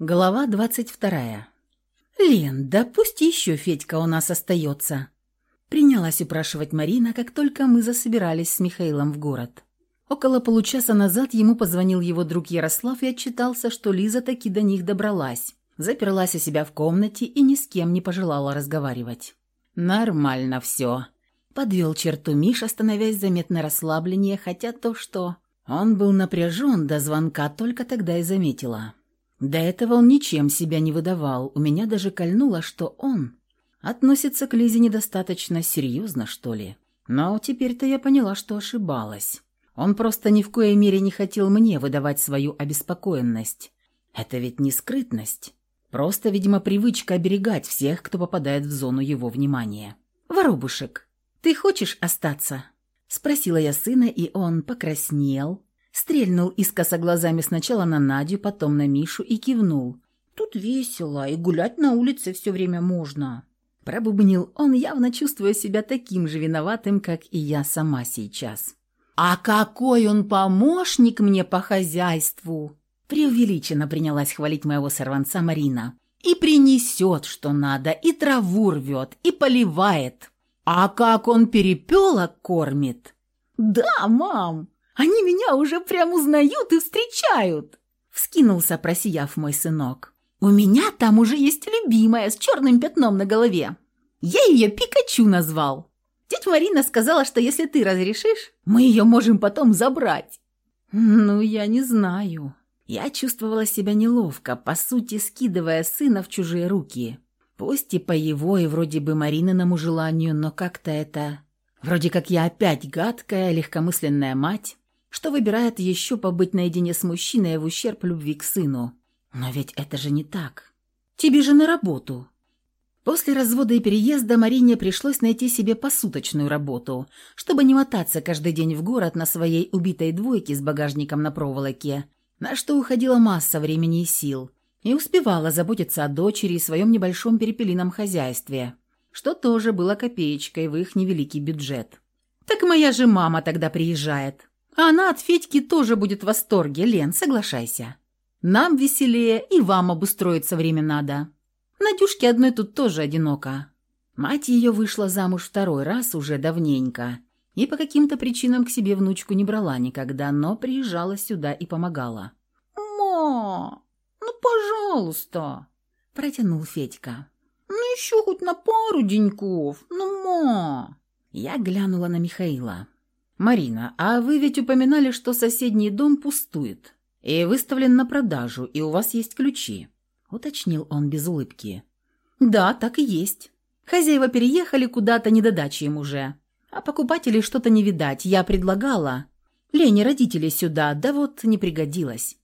Глава двадцать вторая. «Лен, да пусть еще Федька у нас остается!» Принялась упрашивать Марина, как только мы засобирались с Михаилом в город. Около получаса назад ему позвонил его друг Ярослав и отчитался, что Лиза таки до них добралась. Заперлась у себя в комнате и ни с кем не пожелала разговаривать. «Нормально все», — подвел черту Миша, становясь заметно расслабленнее, хотя то, что он был напряжен до звонка, только тогда и заметила. До этого он ничем себя не выдавал, у меня даже кольнуло, что он относится к Лизе недостаточно серьезно, что ли. Но теперь-то я поняла, что ошибалась. Он просто ни в коей мере не хотел мне выдавать свою обеспокоенность. Это ведь не скрытность. Просто, видимо, привычка оберегать всех, кто попадает в зону его внимания. «Воробушек, ты хочешь остаться?» Спросила я сына, и он покраснел, Стрельнул искоса глазами сначала на Надю, потом на Мишу и кивнул. «Тут весело, и гулять на улице все время можно». Пробубнил он, явно чувствуя себя таким же виноватым, как и я сама сейчас. «А какой он помощник мне по хозяйству!» Преувеличенно принялась хвалить моего сорванца Марина. «И принесет, что надо, и траву рвет, и поливает. А как он перепелок кормит!» «Да, мам!» Они меня уже прям узнают и встречают!» Вскинулся, просияв мой сынок. «У меня там уже есть любимая с черным пятном на голове. Я ее Пикачу назвал. Тетя Марина сказала, что если ты разрешишь, мы ее можем потом забрать». «Ну, я не знаю». Я чувствовала себя неловко, по сути, скидывая сына в чужие руки. Пусть и по его, и вроде бы Марининому желанию, но как-то это... Вроде как я опять гадкая, легкомысленная мать, что выбирает еще побыть наедине с мужчиной в ущерб любви к сыну. Но ведь это же не так. Тебе же на работу. После развода и переезда Марине пришлось найти себе посуточную работу, чтобы не мотаться каждый день в город на своей убитой двойке с багажником на проволоке, на что уходила масса времени и сил, и успевала заботиться о дочери и своем небольшом перепелином хозяйстве, что тоже было копеечкой в их невеликий бюджет. «Так моя же мама тогда приезжает», а она от Федьки тоже будет в восторге, Лен, соглашайся. Нам веселее, и вам обустроиться время надо. Надюшке одной тут тоже одиноко. Мать ее вышла замуж второй раз уже давненько, и по каким-то причинам к себе внучку не брала никогда, но приезжала сюда и помогала. «Ма, ну, пожалуйста!» – протянул Федька. «Ну, еще хоть на пару деньков, ну, ма!» Я глянула на Михаила. «Марина, а вы ведь упоминали, что соседний дом пустует и выставлен на продажу, и у вас есть ключи», — уточнил он без улыбки. «Да, так и есть. Хозяева переехали куда-то, не до им уже. А покупателей что-то не видать. Я предлагала. Лене родители сюда, да вот не пригодилось».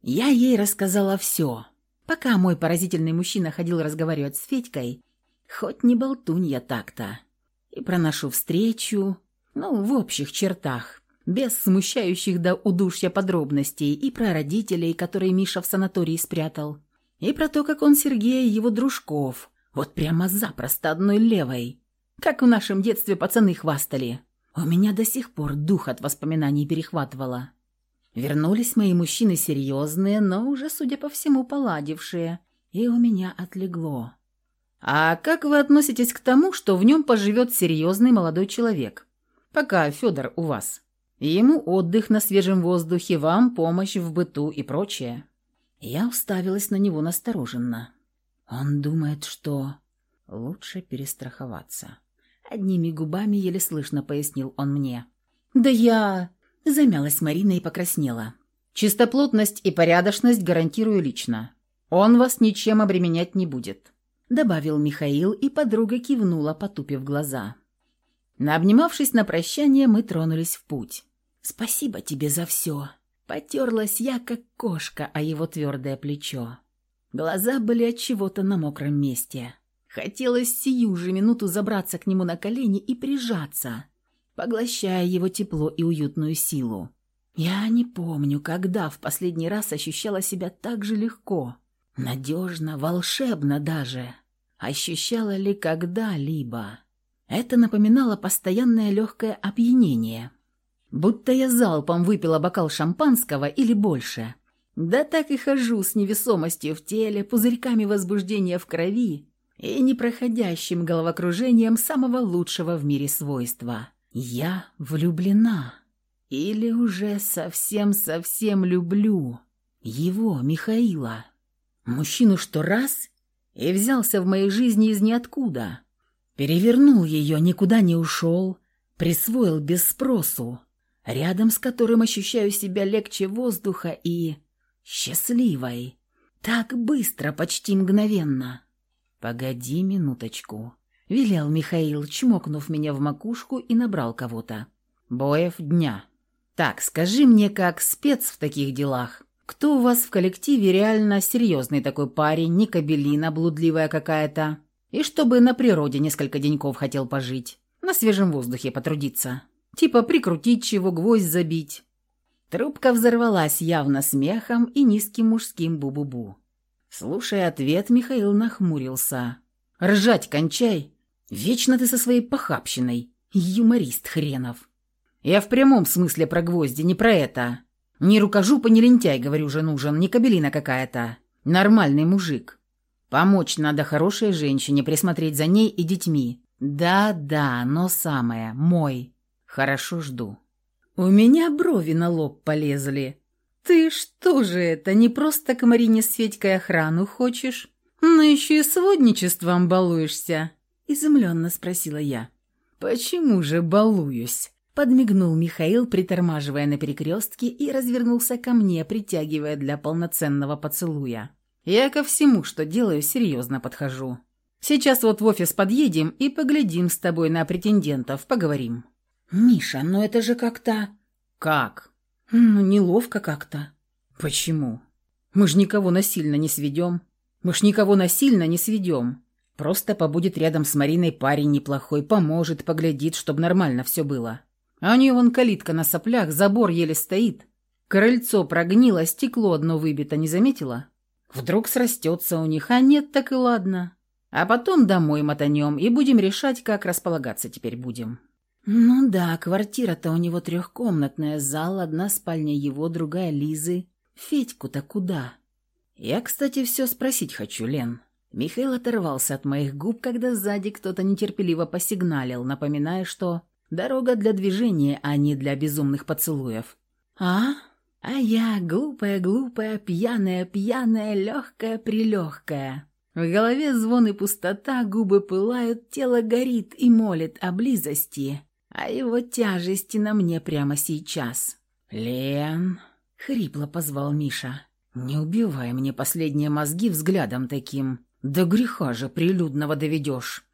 Я ей рассказала все. Пока мой поразительный мужчина ходил разговаривать с Федькой, хоть не болтунья так-то. И про нашу встречу, ну, в общих чертах, без смущающих до удушья подробностей и про родителей, которые Миша в санатории спрятал, и про то, как он Сергея и его дружков, вот прямо запросто одной левой, как в нашем детстве пацаны хвастали. У меня до сих пор дух от воспоминаний перехватывало. Вернулись мои мужчины серьезные, но уже, судя по всему, поладившие, и у меня отлегло. «А как вы относитесь к тому, что в нем поживет серьезный молодой человек?» Пока Федор у вас. Ему отдых на свежем воздухе, вам помощь в быту и прочее». Я уставилась на него настороженно. Он думает, что лучше перестраховаться. Одними губами еле слышно пояснил он мне. «Да я...» — замялась Марина и покраснела. «Чистоплотность и порядочность гарантирую лично. Он вас ничем обременять не будет», — добавил Михаил, и подруга кивнула, потупив глаза. Наобнимавшись на прощание, мы тронулись в путь. «Спасибо тебе за все!» Потерлась я, как кошка, о его твердое плечо. Глаза были от чего-то на мокром месте. Хотелось сию же минуту забраться к нему на колени и прижаться, поглощая его тепло и уютную силу. Я не помню, когда в последний раз ощущала себя так же легко, надежно, волшебно даже. Ощущала ли когда-либо? Это напоминало постоянное легкое опьянение. Будто я залпом выпила бокал шампанского или больше. Да так и хожу с невесомостью в теле, пузырьками возбуждения в крови и непроходящим головокружением самого лучшего в мире свойства. Я влюблена. Или уже совсем-совсем люблю. Его, Михаила. Мужчину, что раз и взялся в моей жизни из ниоткуда. Перевернул ее, никуда не ушел, присвоил без спросу, рядом с которым ощущаю себя легче воздуха и счастливой. Так быстро, почти мгновенно. «Погоди минуточку», — велел Михаил, чмокнув меня в макушку и набрал кого-то. «Боев дня. Так, скажи мне, как спец в таких делах, кто у вас в коллективе реально серьезный такой парень, не кабелина блудливая какая-то, и чтобы на природе несколько деньков хотел пожить, на свежем воздухе потрудиться, типа прикрутить чего, гвоздь забить». Трубка взорвалась явно смехом и низким мужским бу-бу-бу. Слушая ответ, Михаил нахмурился. «Ржать кончай! Вечно ты со своей похабщиной! Юморист хренов!» «Я в прямом смысле про гвозди, не про это. Не рукожуп и не лентяй, говорю же, нужен, не кабелина какая-то. Нормальный мужик. Помочь надо хорошей женщине, присмотреть за ней и детьми. Да-да, но самое, мой. Хорошо жду». У меня брови на лоб полезли. «Ты что же это, не просто к Марине с Федькой охрану хочешь, но еще и сводничеством балуешься?» Изумленно спросила я. «Почему же балуюсь?» Подмигнул Михаил, притормаживая на перекрестке, и развернулся ко мне, притягивая для полноценного поцелуя. «Я ко всему, что делаю, серьезно подхожу. Сейчас вот в офис подъедем и поглядим с тобой на претендентов, поговорим». «Миша, но это же как-то...» «Как?» «Ну, неловко как-то». «Почему? Мы ж никого насильно не сведем. Мы ж никого насильно не сведем. Просто побудет рядом с Мариной парень неплохой, поможет, поглядит, чтобы нормально все было. А у нее вон калитка на соплях, забор еле стоит. Крыльцо прогнило, стекло одно выбито, не заметила? Вдруг срастется у них, а нет, так и ладно. А потом домой мотанем и будем решать, как располагаться теперь будем». Ну да, квартира-то у него трехкомнатная, зал, одна спальня его, другая Лизы. Федьку-то куда? Я, кстати, все спросить хочу, Лен. Михаил оторвался от моих губ, когда сзади кто-то нетерпеливо посигналил, напоминая, что дорога для движения, а не для безумных поцелуев. А? А я глупая-глупая, пьяная-пьяная, легкая-прилегкая. В голове звон и пустота, губы пылают, тело горит и молит о близости а его тяжести на мне прямо сейчас. «Лен!» — хрипло позвал Миша. «Не убивай мне последние мозги взглядом таким. До греха же прилюдного доведешь.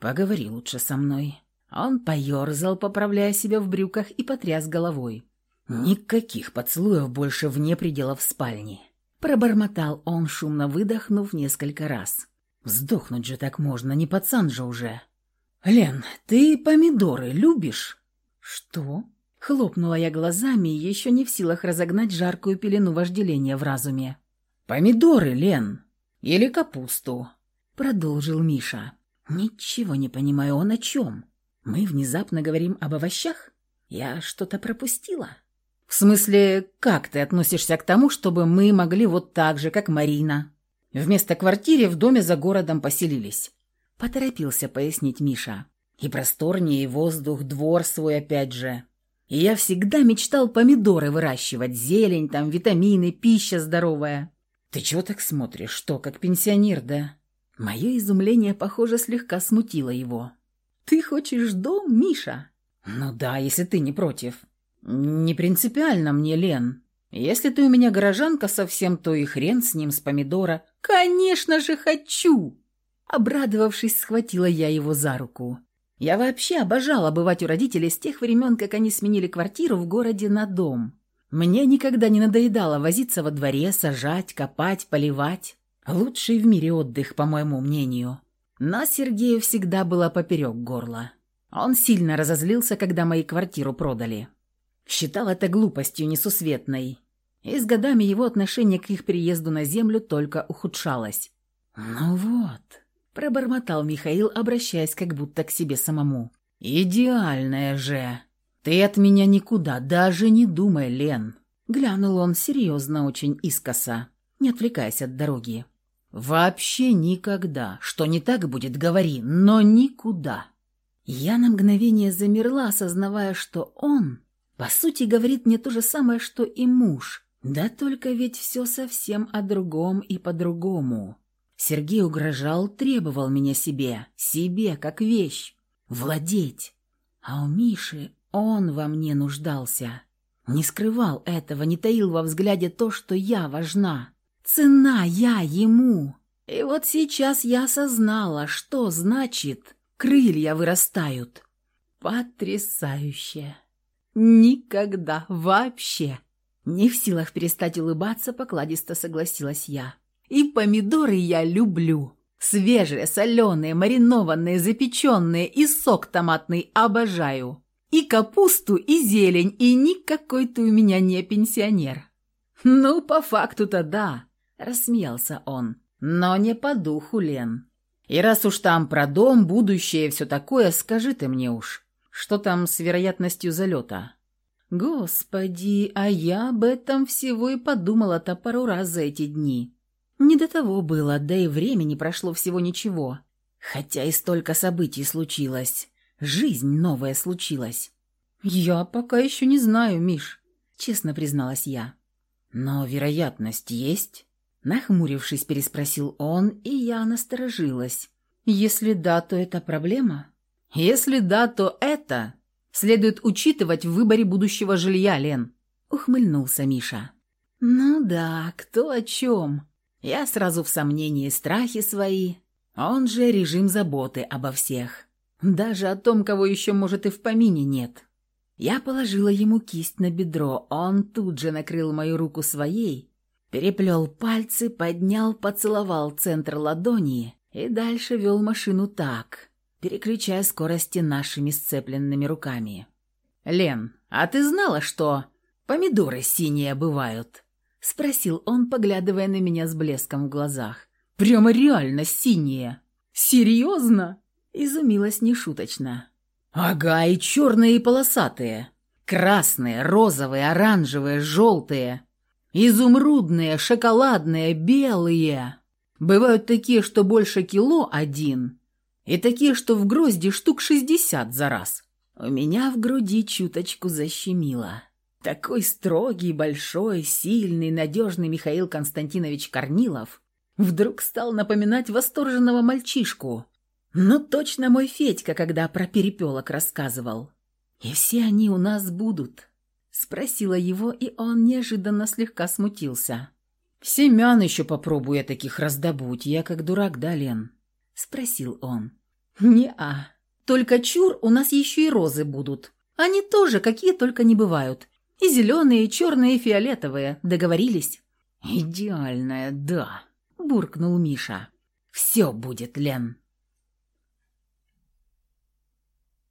Поговори лучше со мной». Он поерзал, поправляя себя в брюках, и потряс головой. «Никаких поцелуев больше вне пределов спальни», — пробормотал он, шумно выдохнув несколько раз. «Сдохнуть же так можно, не пацан же уже». «Лен, ты помидоры любишь?» «Что?» Хлопнула я глазами, еще не в силах разогнать жаркую пелену вожделения в разуме. «Помидоры, Лен! Или капусту?» Продолжил Миша. «Ничего не понимаю, он о чем? Мы внезапно говорим об овощах? Я что-то пропустила?» «В смысле, как ты относишься к тому, чтобы мы могли вот так же, как Марина, вместо квартиры в доме за городом поселились?» Поторопился пояснить Миша. И просторнее, и воздух, двор свой опять же. И я всегда мечтал помидоры выращивать, зелень там, витамины, пища здоровая. Ты чего так смотришь? Что, как пенсионер, да? Мое изумление, похоже, слегка смутило его. Ты хочешь дом, Миша? Ну да, если ты не против. Не принципиально мне, Лен. Если ты у меня горожанка совсем, то и хрен с ним, с помидора. Конечно же хочу! Обрадовавшись, схватила я его за руку. Я вообще обожала бывать у родителей с тех времен, как они сменили квартиру в городе на дом. Мне никогда не надоедало возиться во дворе, сажать, копать, поливать. Лучший в мире отдых, по моему мнению. Но Сергею всегда было поперек горла. Он сильно разозлился, когда мои квартиру продали. Считал это глупостью несусветной. И с годами его отношение к их переезду на землю только ухудшалось. Ну вот, Пробормотал Михаил, обращаясь как будто к себе самому. «Идеальная же! Ты от меня никуда, даже не думай, Лен. Глянул он серьезно очень искоса, не отвлекаясь от дороги. «Вообще никогда. Что не так будет, говори, но никуда». Я на мгновение замерла, осознавая, что он, по сути, говорит мне то же самое, что и муж. Да только ведь все совсем о другом и по-другому. Сергей угрожал, требовал меня себе, себе, как вещь, владеть. А у Миши он во мне нуждался. Не скрывал этого, не таил во взгляде то, что я важна. Цена я ему. И вот сейчас я осознала, что значит крылья вырастают. Потрясающе. Никогда вообще. Не в силах перестать улыбаться, покладисто согласилась я. И помидоры я люблю. Свежие, соленые, маринованные, запеченные и сок томатный обожаю. И капусту, и зелень, и никакой ты у меня не пенсионер. Ну, по факту-то да, рассмеялся он. Но не по духу, Лен. И раз уж там про дом, будущее и все такое, скажи ты мне уж, что там с вероятностью залета? Господи, а я об этом всего и подумала-то пару раз за эти дни. Не до того было, да и времени прошло всего ничего. Хотя и столько событий случилось. Жизнь новая случилась. Я пока еще не знаю, Миш, честно призналась я. Но вероятность есть? Нахмурившись, переспросил он, и я насторожилась. Если да, то это проблема? Если да, то это следует учитывать в выборе будущего жилья, Лен. Ухмыльнулся Миша. Ну да, кто о чем? Я сразу в сомнении и страхи свои. Он же режим заботы обо всех. Даже о том, кого еще, может, и в помине нет. Я положила ему кисть на бедро, он тут же накрыл мою руку своей, переплел пальцы, поднял, поцеловал центр ладони и дальше вел машину так, переключая скорости нашими сцепленными руками. «Лен, а ты знала, что помидоры синие бывают?» — спросил он, поглядывая на меня с блеском в глазах. «Прямо реально синие!» «Серьезно?» — изумилась нешуточно. «Ага, и черные, и полосатые. Красные, розовые, оранжевые, желтые. Изумрудные, шоколадные, белые. Бывают такие, что больше кило один, и такие, что в грозди штук шестьдесят за раз. У меня в груди чуточку защемило. Такой строгий, большой, сильный, надежный Михаил Константинович Корнилов вдруг стал напоминать восторженного мальчишку. Ну, точно мой Федька, когда про перепелок рассказывал. «И все они у нас будут?» Спросила его, и он неожиданно слегка смутился. «Семян еще попробую я таких раздобуть, я как дурак, да, Лен?» Спросил он. «Не-а. Только чур, у нас еще и розы будут. Они тоже какие только не бывают. И зеленые, и черные, и фиолетовые. Договорились?» «Идеальная, да», — буркнул Миша. «Все будет, Лен».